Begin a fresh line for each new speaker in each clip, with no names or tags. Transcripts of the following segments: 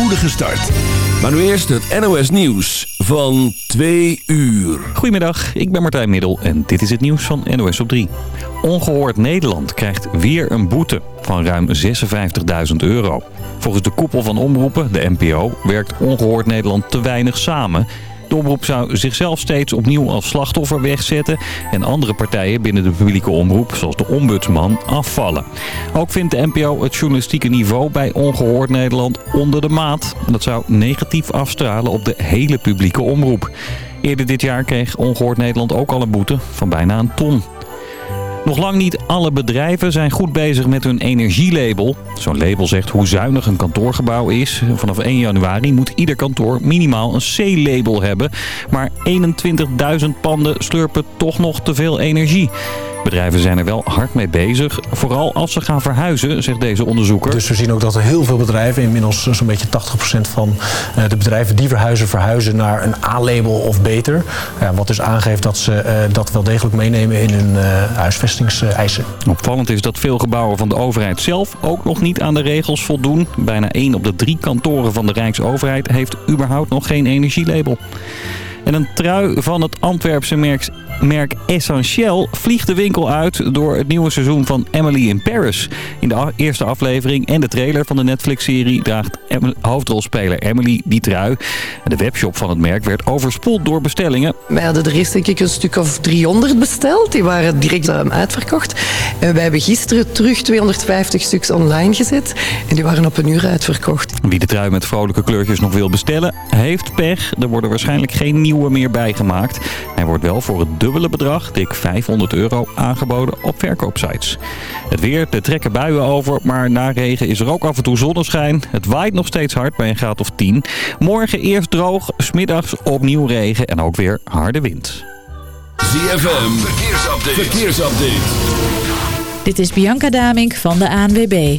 spoedige start. Maar nu eerst het NOS Nieuws van 2 uur.
Goedemiddag, ik ben Martijn Middel en dit is het nieuws van NOS op 3. Ongehoord Nederland krijgt weer een boete van ruim 56.000 euro. Volgens de koepel van omroepen, de NPO, werkt Ongehoord Nederland te weinig samen... De omroep zou zichzelf steeds opnieuw als slachtoffer wegzetten... en andere partijen binnen de publieke omroep, zoals de ombudsman, afvallen. Ook vindt de NPO het journalistieke niveau bij Ongehoord Nederland onder de maat. Dat zou negatief afstralen op de hele publieke omroep. Eerder dit jaar kreeg Ongehoord Nederland ook al een boete van bijna een ton. Nog lang niet alle bedrijven zijn goed bezig met hun energielabel. Zo'n label zegt hoe zuinig een kantoorgebouw is. Vanaf 1 januari moet ieder kantoor minimaal een C-label hebben. Maar 21.000 panden slurpen toch nog te veel energie. Bedrijven zijn er wel hard mee bezig. Vooral als ze gaan verhuizen, zegt deze onderzoeker.
Dus we zien ook dat er heel veel bedrijven, inmiddels zo'n beetje 80% van eh, de bedrijven die verhuizen, verhuizen naar een A-label of beter. Wat dus aangeeft dat ze eh, dat wel degelijk meenemen in hun uh, huisvestingseisen.
Opvallend is dat veel gebouwen van de overheid zelf ook nog niet aan de regels voldoen. Bijna 1 op de drie kantoren van de Rijksoverheid heeft überhaupt nog geen energielabel. En een trui van het Antwerpse merk, merk Essentiel vliegt de winkel uit door het nieuwe seizoen van Emily in Paris. In de eerste aflevering en de trailer van de Netflix-serie draagt hoofdrolspeler Emily die trui. De webshop van het merk werd overspoeld door bestellingen.
Wij hadden er eerst denk ik een stuk of 300 besteld. Die waren direct uitverkocht. En wij hebben gisteren terug 250 stuks online gezet. En die waren op een uur uitverkocht.
Wie de trui met vrolijke kleurtjes nog wil bestellen, heeft pech. Er worden waarschijnlijk geen nieuwe meer bijgemaakt. Hij wordt wel voor het dubbele bedrag, dik 500 euro, aangeboden op verkoopsites. Het weer, er trekken buien over, maar na regen is er ook af en toe zonneschijn. Het waait nog steeds hard bij een graad of 10. Morgen eerst droog, smiddags opnieuw regen en ook weer harde wind.
ZFM, verkeersupdate. verkeersupdate.
Dit is Bianca Damink van de ANWB.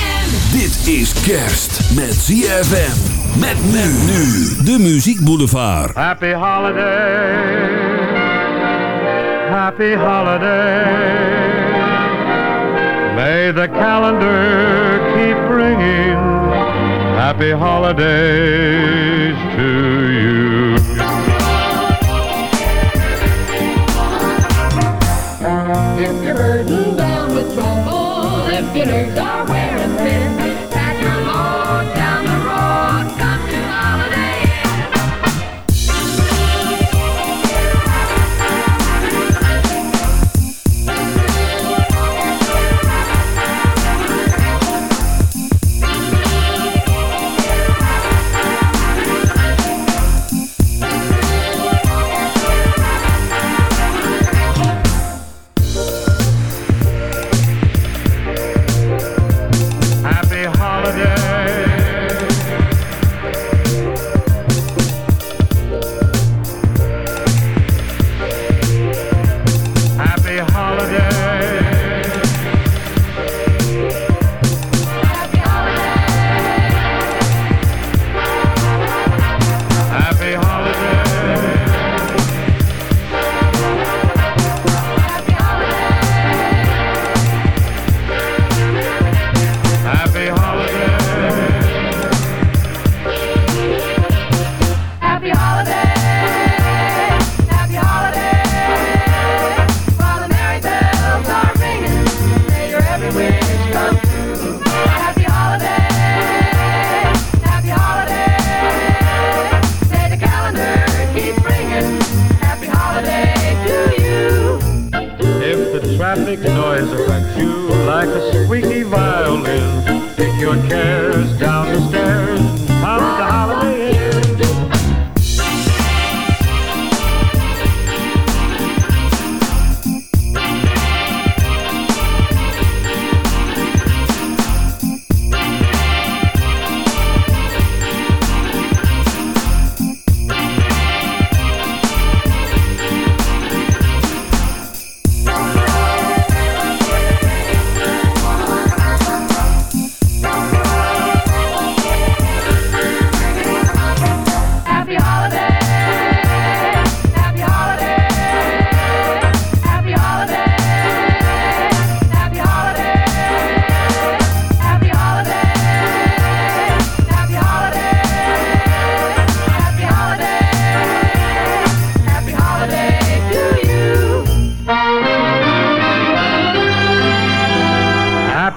Dit is kerst met ZFM. Met men nu. De Muziek Boulevard.
Happy holiday. Happy holiday. May the calendar keep bringing happy holidays to you.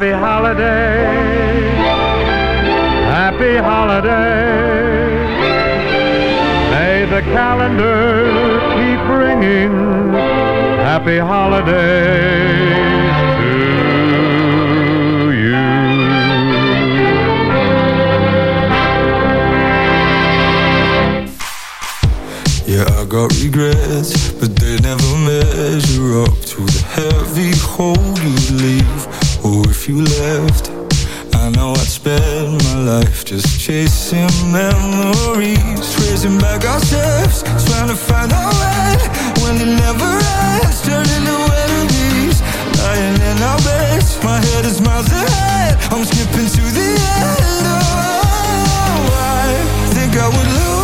Happy holiday, happy
holiday. May the calendar keep ringing. Happy holidays to you.
Yeah, I got regrets, but they never measure up to the heavy hole you leave if you left, I know I'd spend my life just chasing memories, tracing back our steps, trying to find our way when it never ends, turning to enemies, lying in our beds. My head is miles ahead, I'm skipping to the end. Oh, I think I would lose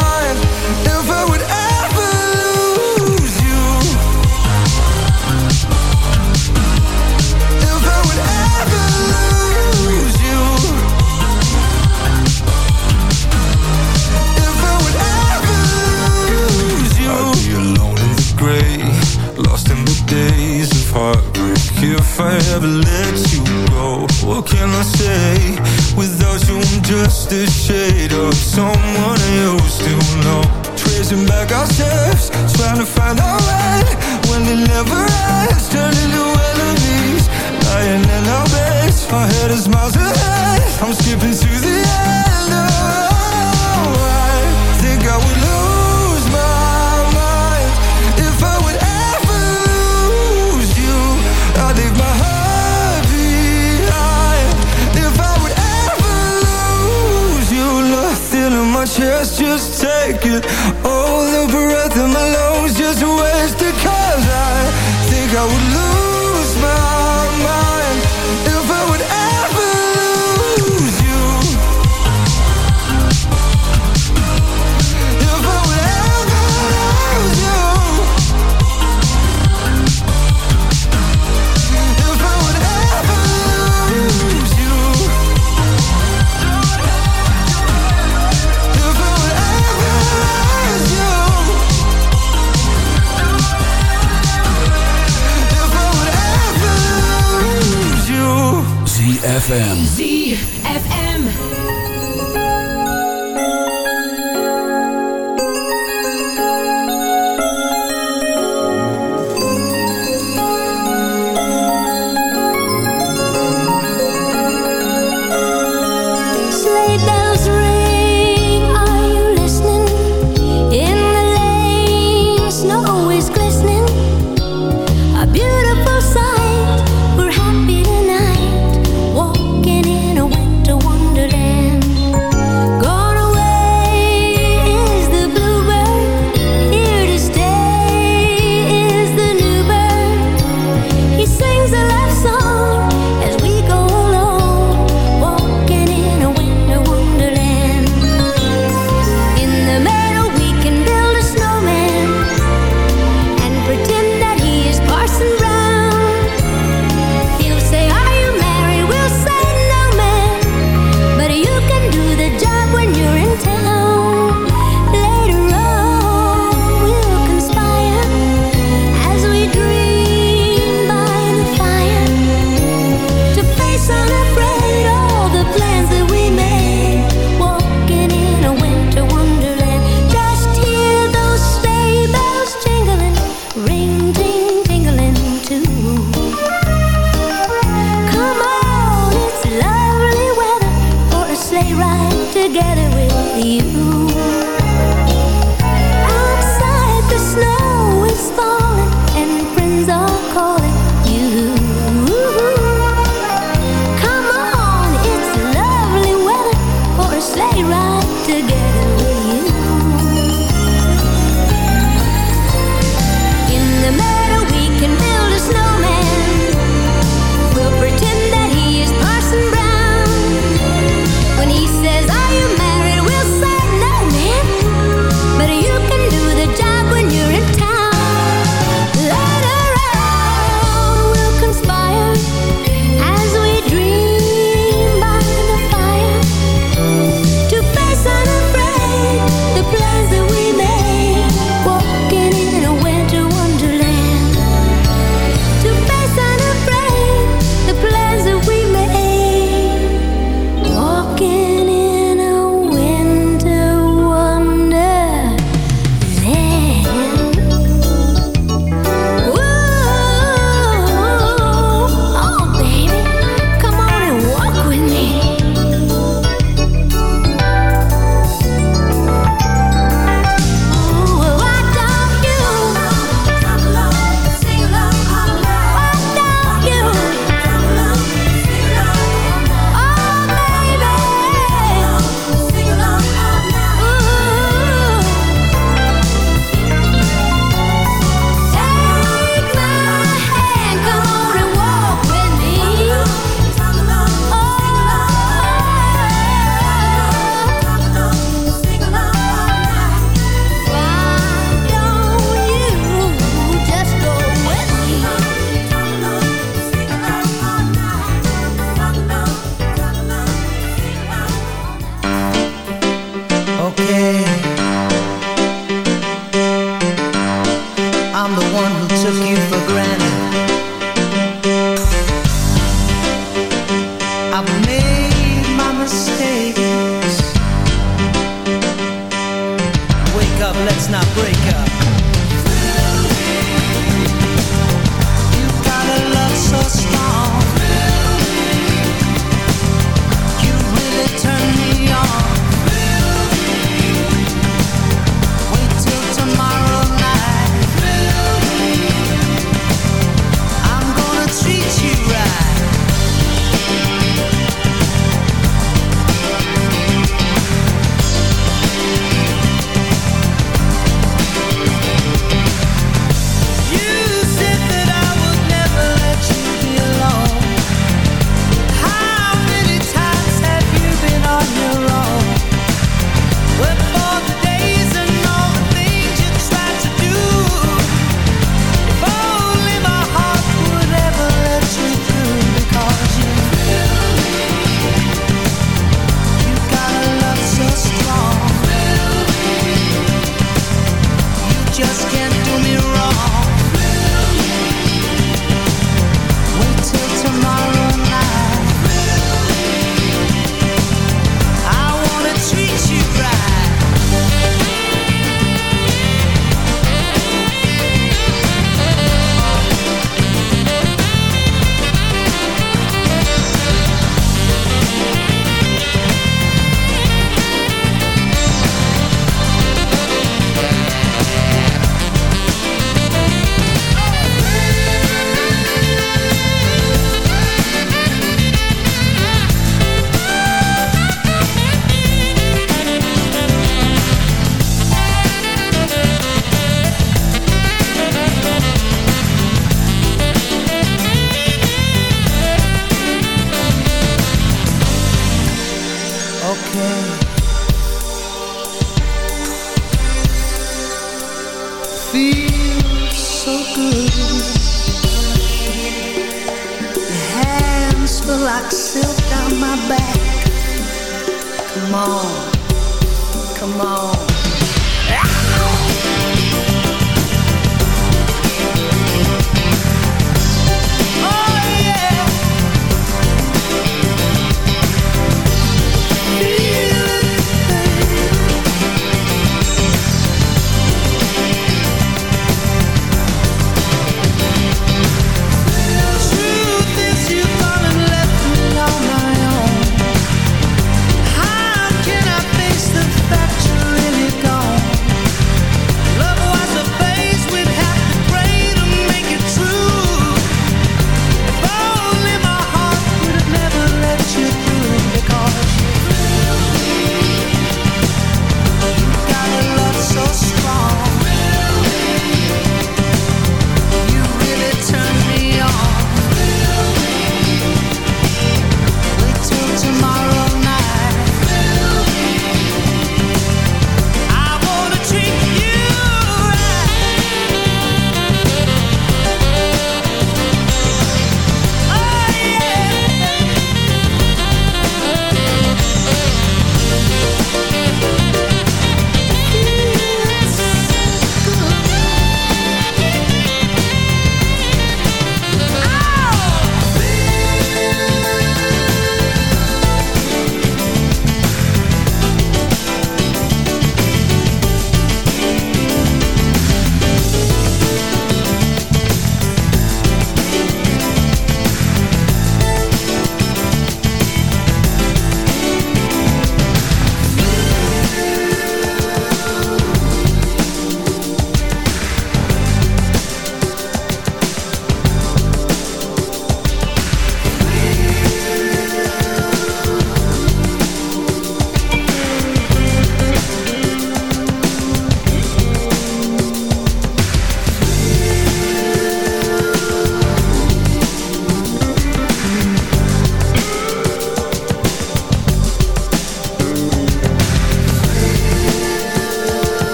If I ever let you go. What can I say? Without you I'm just a shade of Someone you still know. Tracing back our steps Trying to find our way. When it never ends Turning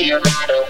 me blow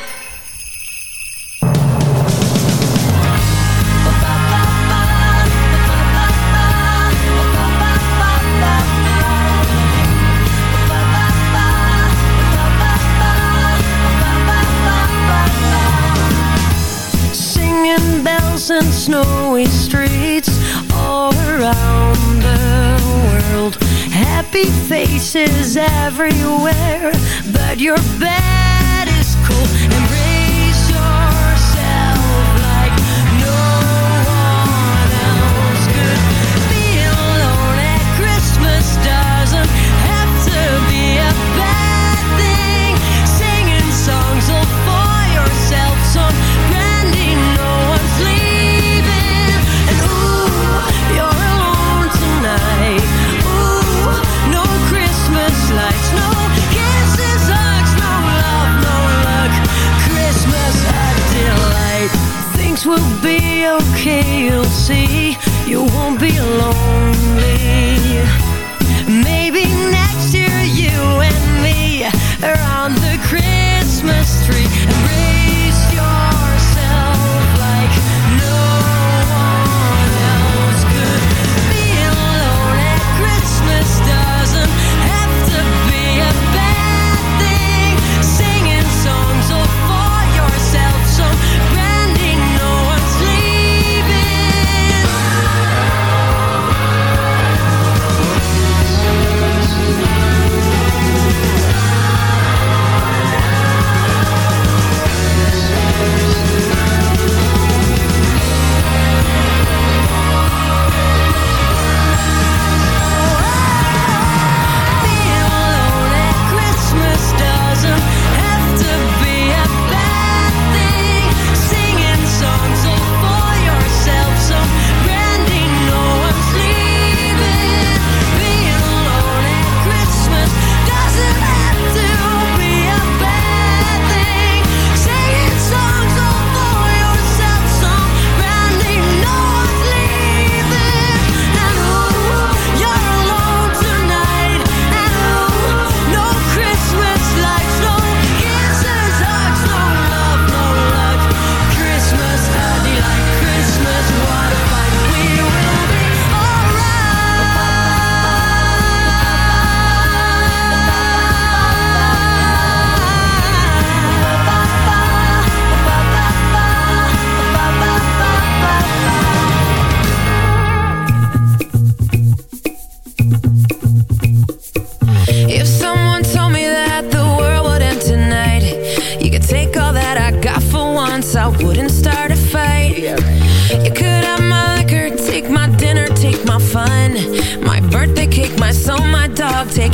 streets all around the world. Happy faces everywhere, but you're back birthday cake, my soul, my dog. Take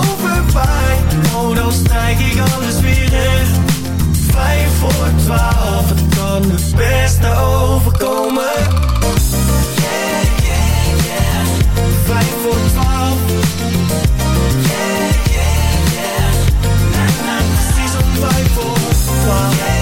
overwaait. Oh, dan strijk ik alles weer recht Vijf voor twaalf Het kan het beste overkomen. Yeah, yeah, yeah. Vijf voor twaalf. Yeah, yeah, yeah. Na, Precies om vijf voor twaalf. yeah,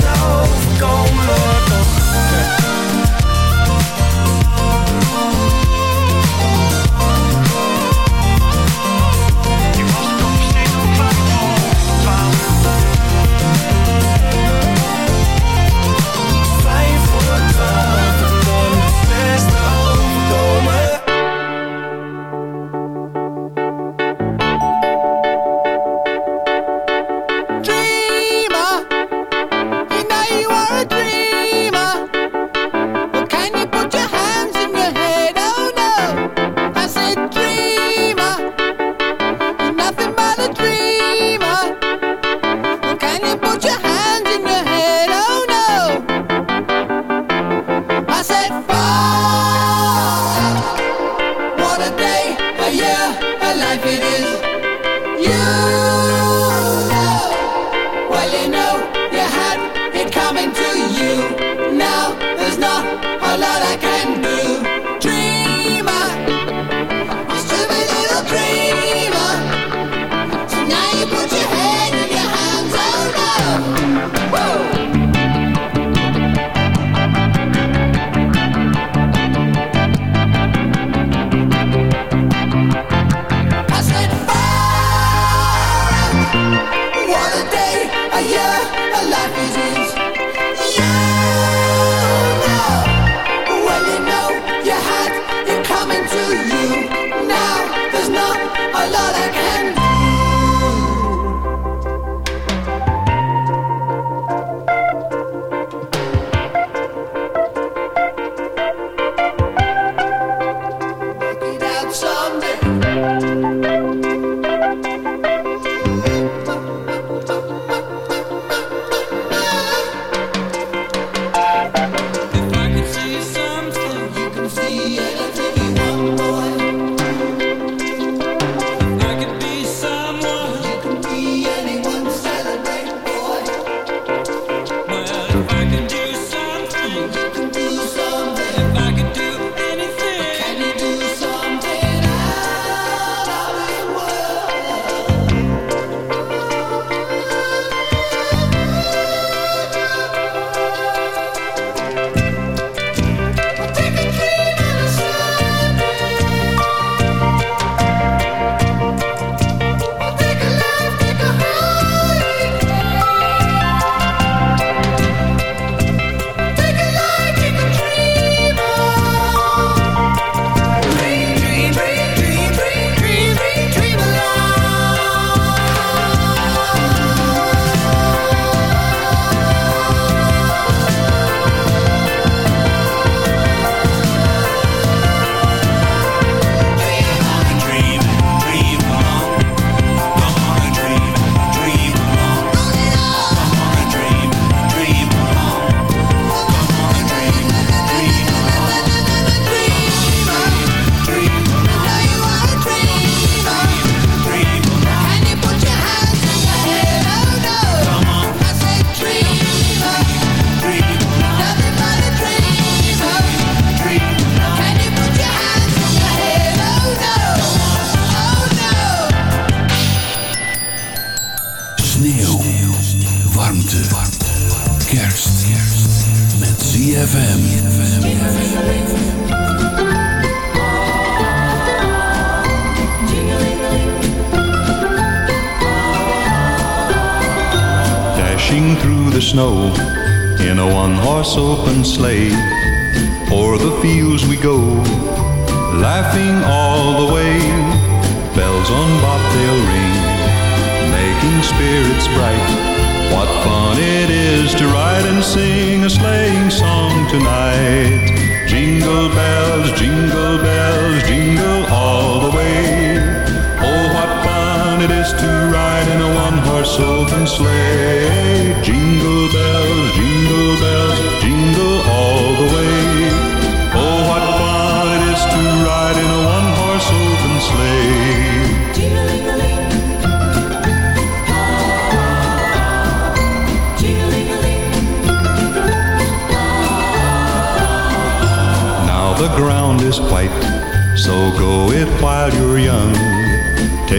Kom overkomen,
slave.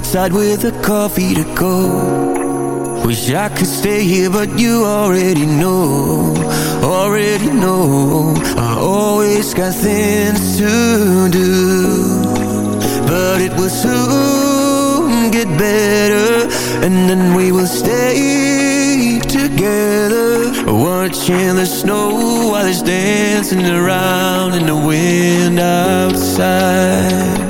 Bedside with a coffee to go. Wish I could stay here, but you already know, already know. I always got things to do, but it will soon get better, and then we will stay together, watching the snow while it's dancing around in the wind outside.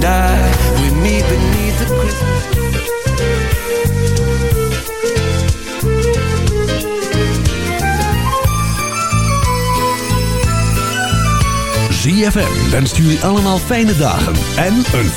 And we
ZFM jullie allemaal fijne dagen en een